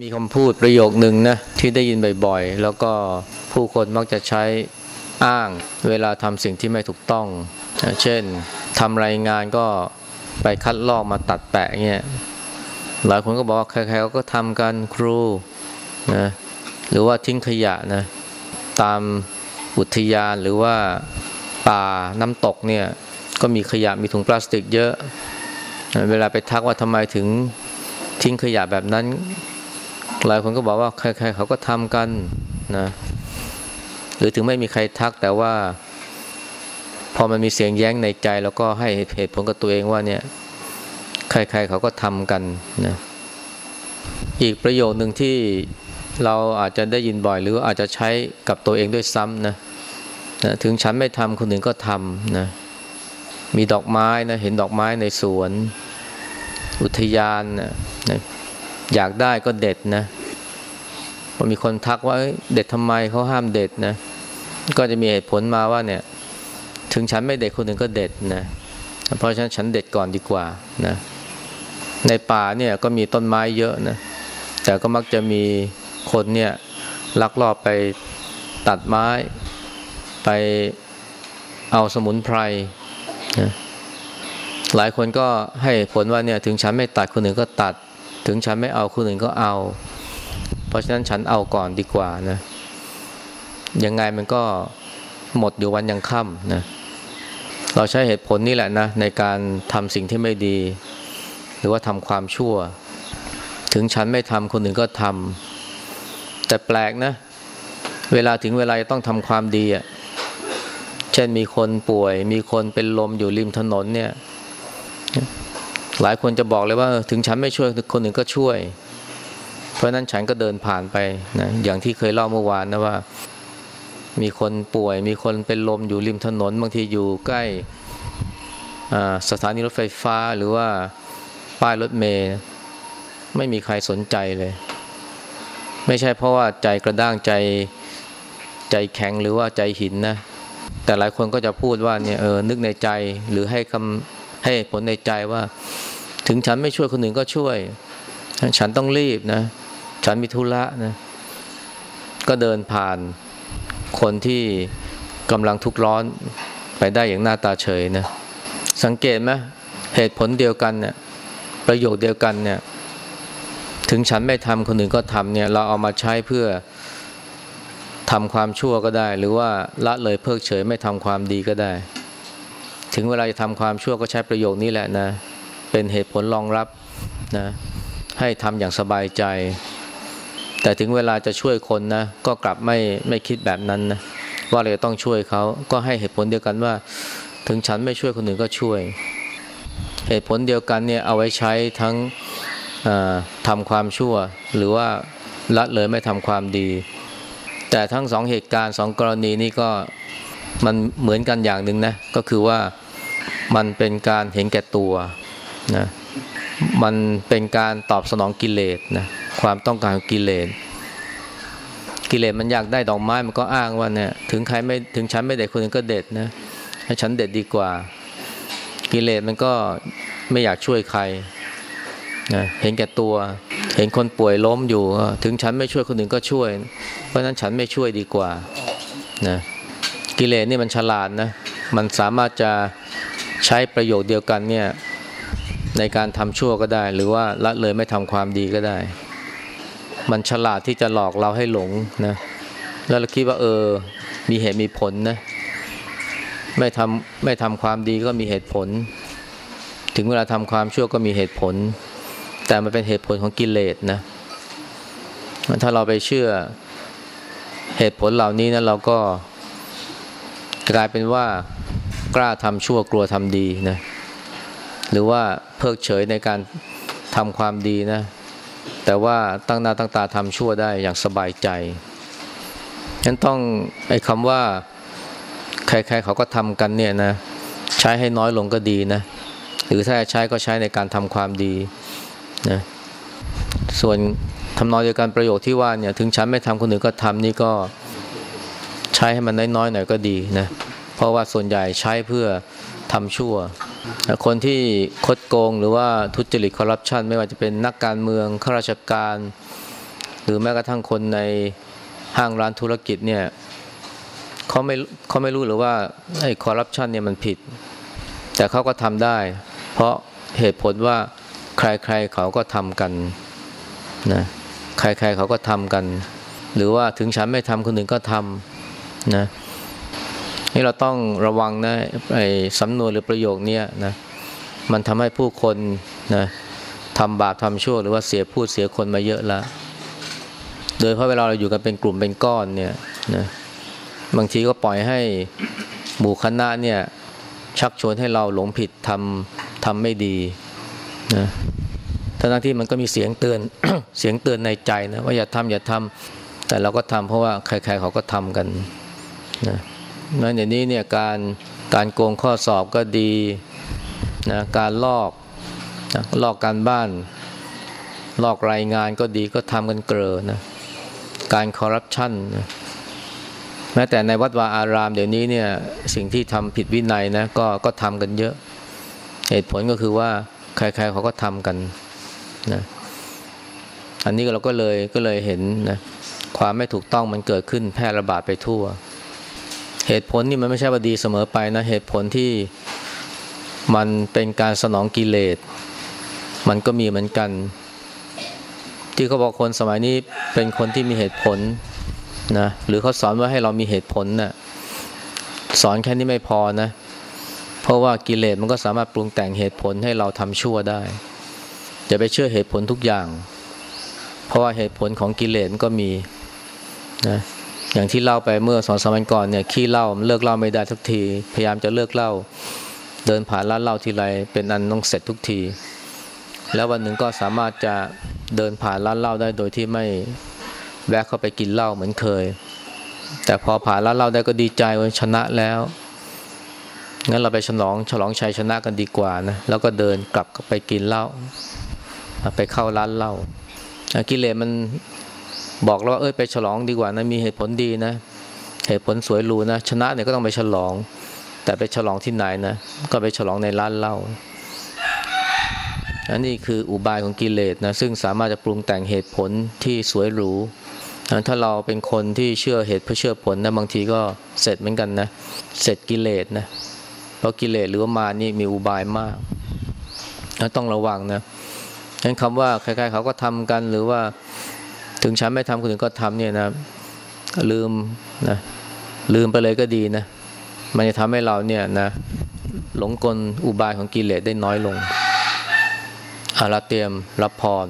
มีคำพูดประโยคนึงนะที่ได้ยินบ่อยๆ แล้วก็ผู้คนมักจะใช้อ้างเวลาทำสิ่งที่ไม่ถูกต้อง เช่นทำรายงานก็ไปคัดลอกมาตัดแปะเงี้ยหลายคนก็บอกว่าใครๆก็ทำกันครูนะหรือว่าทิ้งขยะนะตามอุทยานหรือว่าป่าน้ำตกเนี่ยก็มีขยะมีถุงพลาสติกเยอะ เวลาไปทักว่าทำไมถึงทิ้งขยะแบบนั้น หลายคนก็บอกว่าใครๆเขาก็ทำกันนะหรือถึงไม่มีใครทักแต่ว่า พอมันมีเสียงแย้งในใจ แล้วก็ให้เหตุผลกับตัวเองว่าเนี่ย ใครๆเขาก็ทำกันนะอีกประโยคหนึ่งที่เราอาจจะได้ยินบ่อย หรืออาจจะใช้กับตัวเองด้วยซ้ำนะนะถึงฉันไม่ทำคนอื่นก็ทำนะมีดอกไม้นะเห็นดอกไม้ในสวน อุทยานนะนะ อยากได้ก็เด็ดนะพอมีคนทักว่าเด็ดทำไมเขาห้ามเด็ดนะ ก็จะมีเหตุผลมาว่าเนี่ย ถึงฉันไม่เด็ดคนหนึ่งก็เด็ดนะเพราะฉะนั้นฉันเด็ดก่อนดีกว่านะในป่าเนี่ยก็มีต้นไม้เยอะนะ แต่ก็มักจะมีคนเนี่ยลักลอบไปตัดไม้ ไปเอาสมุนไพรนะหลายคนก็ให้ผลว่าเนี่ยถึงฉันไม่ตัดคนหนึ่งก็ตัด ถึงฉันไม่เอาคนอื่นก็เอา เพราะฉะนั้นฉันเอาก่อนดีกว่านะยังไงมันก็หมดอยู่วันยังค่ำนะเราใช้เหตุผลนี่แหละนะในการทำสิ่งที่ไม่ดี หรือว่าทำความชั่ว ถึงฉันไม่ทำคนอื่นก็ทำแต่แปลกนะ เวลาถึงเวลาจะต้องทำความดีอะเช่นมีคนป่วย มีคนเป็นลมอยู่ริมถนนเนี่ย หลายคนจะบอกเลยว่าถึงฉันไม่ช่วยคนอื่นก็ช่วย เพราะนั้นฉันก็เดินผ่านไปนะอย่างที่เคยเล่าเมื่อวานนะว่า มีคนป่วย มีคนเป็นลมอยู่ริมถนน บางทีอยู่ใกล้สถานีรถไฟฟ้าหรือว่าป้ายรถเมย์ไม่มีใครสนใจเลย ไม่ใช่เพราะว่าใจกระด้างใจใจแข็งหรือว่าใจหินนะ แต่หลายคนก็จะพูดว่าเนี่ยเออนึกในใจหรือให้คำให้ผลในใจว่า ถึงฉันไม่ช่วยคนอื่นก็ช่วย ฉันต้องรีบนะ ฉันมีธุระนะ ก็เดินผ่านคนที่กำลังทุกข์ร้อนไปได้อย่างหน้าตาเฉยนะ สังเกตไหมเหตุผลเดียวกันเนี่ย ประโยคเดียวกันเนี่ย ถึงฉันไม่ทำคนอื่นก็ทำเนี่ย เราเอามาใช้เพื่อทำความชั่วก็ได้ หรือว่าละเลยเพิกเฉยไม่ทำความดีก็ได้ ถึงเวลาจะทำความชั่วก็ใช้ประโยคนี้แหละนะ เป็นเหตุผลรองรับนะให้ทำอย่างสบายใจ แต่ถึงเวลาจะช่วยคนนะก็กลับไม่ไม่คิดแบบนั้นนะว่าเราจะต้องช่วยเขาก็ให้เหตุผลเดียวกันว่า ถึงฉันไม่ช่วยคนอื่นก็ช่วย เหตุผลเดียวกันเนี่ยเอาไว้ใช้ทั้งทำความชั่ว หรือว่าละเลยไม่ทำความดี แต่ทั้งสองเหตุการณ์สองกรณีนี้ก็มันเหมือนกันอย่างหนึ่งนะก็คือว่ามันเป็นการเห็นแก่ตัว นะมันเป็นการตอบสนองกิเลสนะความต้องการของกิเลสกิเลสมันอยากได้ดอกไม้มันก็อ้างว่าเนี่ยถึงใครไม่ถึงฉันไม่เด็ดคนอื่นก็เด็ดนะให้ฉันเด็ดดีกว่า กิเลสมันก็ไม่อยากช่วยใครนะเห็นแก่ตัว เห็นคนป่วยล้มอยู่ถึงฉันไม่ช่วยคนอื่นก็ช่วย เพราะฉะนั้นฉันไม่ช่วยดีกว่านะกิเลสนี่มันฉลาดนะมันสามารถจะใช้ประโยชน์เดียวกันเนี่ย ในการทำชั่วก็ได้ หรือว่าละเลยไม่ทำความดีก็ได้ มันฉลาดที่จะหลอกเราให้หลงนะแล้วเราคิดว่าเออ มีเหตุมีผลนะ ไม่ทำไม่ทำความดีก็มีเหตุผล ถึงเวลาทำความชั่วก็มีเหตุผล แต่มันเป็นเหตุผลของกิเลสนะ ถ้าเราไปเชื่อเหตุผลเหล่านี้นะเราก็กลายเป็นว่ากล้าทำชั่วกลัวทำดีนะหรือว่า เพิกเฉยในการทำความดีนะ แต่ว่าตั้งหน้าตั้งตาทำชั่วได้อย่างสบายใจนั้นต้องไอ้คำว่าใครๆเขาก็ทำกันเนี่ยนะ ใช้ให้น้อยลงก็ดีนะ หรือถ้าใช้ก็ใช้ในการทำความดีนะส่วนทำนองเดียวกันประโยคที่ว่าเนี่ยถึงฉันไม่ทำคนอื่นก็ทำนี่ก็ใช้ให้มันน้อยๆหน่อยก็ดีนะ เพราะว่าส่วนใหญ่ใช้เพื่อทำชั่ว คนที่คดโกงหรือว่าทุจริตคอร์รัปชันไม่ว่าจะเป็นนักการเมืองข้าราชการ หรือแม้กระทั่งคนในห้างร้านธุรกิจเนี่ยเขาไม่เขาไม่รู้หรือว่าไอ้คอร์รัปชันเนี่ยมันผิด แต่เขาก็ทำได้ เพราะเหตุผลว่าใครๆเขาก็ทำกันนะใครๆเขาก็ทำกัน หรือว่าถึงฉันไม่ทำคนอื่นก็ทำนะ นี่เราต้องระวังนะไอ้สำนวนหรือประโยคนี้นะมันทำให้ผู้คนนะทำบาปทำชั่วหรือว่าเสียพูดเสียคนมาเยอะแล้วโดยเพราะเวลาเราอยู่กันเป็นกลุ่มเป็นก้อนเนี่ยนะบางทีก็ปล่อยให้หมู่คณะเนี่ยชักชวนให้เราหลงผิดทำทำไม่ดีนะทั้งที่มันก็มีเสียงเตือน เสียงเตือนในใจนะว่าอย่าทำอย่าทำแต่เราก็ทำเพราะว่าใครๆเขาก็ทำกันนะ นั่นอย่างนี้เนี่ยการการโกงข้อสอบก็ดีนะการลอกนะลอกการบ้าน ลอกรายงานก็ดีก็ทำกันเกลอนะการคอร์รัปชันนะแม้แต่ในวัดวาอารามเดี๋ยวนี้เนี่ยสิ่งที่ทำผิดวินัยนะก็ก็ทำกันเยอะ เหตุผลก็คือว่าใครๆเขาก็ทำกันนะอันนี้เราก็เลยก็เลยเห็นนะความไม่ถูกต้องมันเกิดขึ้นแพร่ระบาดไปทั่ว เหตุผลนี่มันไม่ใช่ว่าดีเสมอไปนะเหตุผลที่มันเป็นการสนองกิเลส มันก็มีเหมือนกัน ที่เขาบอกคนสมัยนี้เป็นคนที่มีเหตุผลนะหรือเขาสอนว่าให้เรามีเหตุผลนะ่ะสอนแค่นี้ไม่พอนะ เพราะว่ากิเลสมันก็สามารถปรุงแต่งเหตุผลให้เราทำชั่วได้อย่าไปเชื่อเหตุผลทุกอย่าง เพราะว่าเหตุผลของกิเลสก็มีนะ อย่างที่เล่าไปเมื่อสองสามวันก่อนเนี่ยขี้เล้ามันเลิกเล้าไม่ได้ทุกที พยายามจะเลิกเล้าเดินผ่านร้านเหล้าทีไรเป็นอันต้องเสร็จทุกที แล้ววันหนึ่งก็สามารถจะเดินผ่านร้านเหล้าได้โดยที่ไม่แวะเข้าไปกินเหล้าเหมือนเคย แต่พอผ่านร้านเหล้าได้ก็ดีใจว่าชนะแล้วงั้นเราไปฉลองฉลองชัยชนะกันดีกว่านะแล้วก็เดินกลับไปกินเหล้าไปเข้าร้านเหล้ากิเลสมัน บอกเราว่าเอ้ยไปฉลองดีกว่านะมีเหตุผลดีนะ เหตุผลสวยหรูนะชนะเนี่ยก็ต้องไปฉลอง แต่ไปฉลองที่ไหนนะก็ไปฉลองในร้านเหล้าอันนี้คืออุบายของกิเลสนะซึ่งสามารถจะปรุงแต่งเหตุผลที่สวยหรูถ้าเราเป็นคนที่เชื่อเหตุเพื่อเชื่อผลนะบางทีก็เสร็จเหมือนกันนะเสร็จกิเลสนะเพราะกิเลสหรือว่ามานี่มีอุบายมากต้องระวังนะฉะนั้นคำว่าใครๆเขาก็ทำกันหรือว่า ถึงฉันไม่ทำคนอื่นก็ทำเนี่ยนะลืมนะลืมไปเลยก็ดีนะมันจะทำให้เราเนี่ยนะหลงกลอุบายของกิเลสได้น้อยลงอาราเตรียมรับพร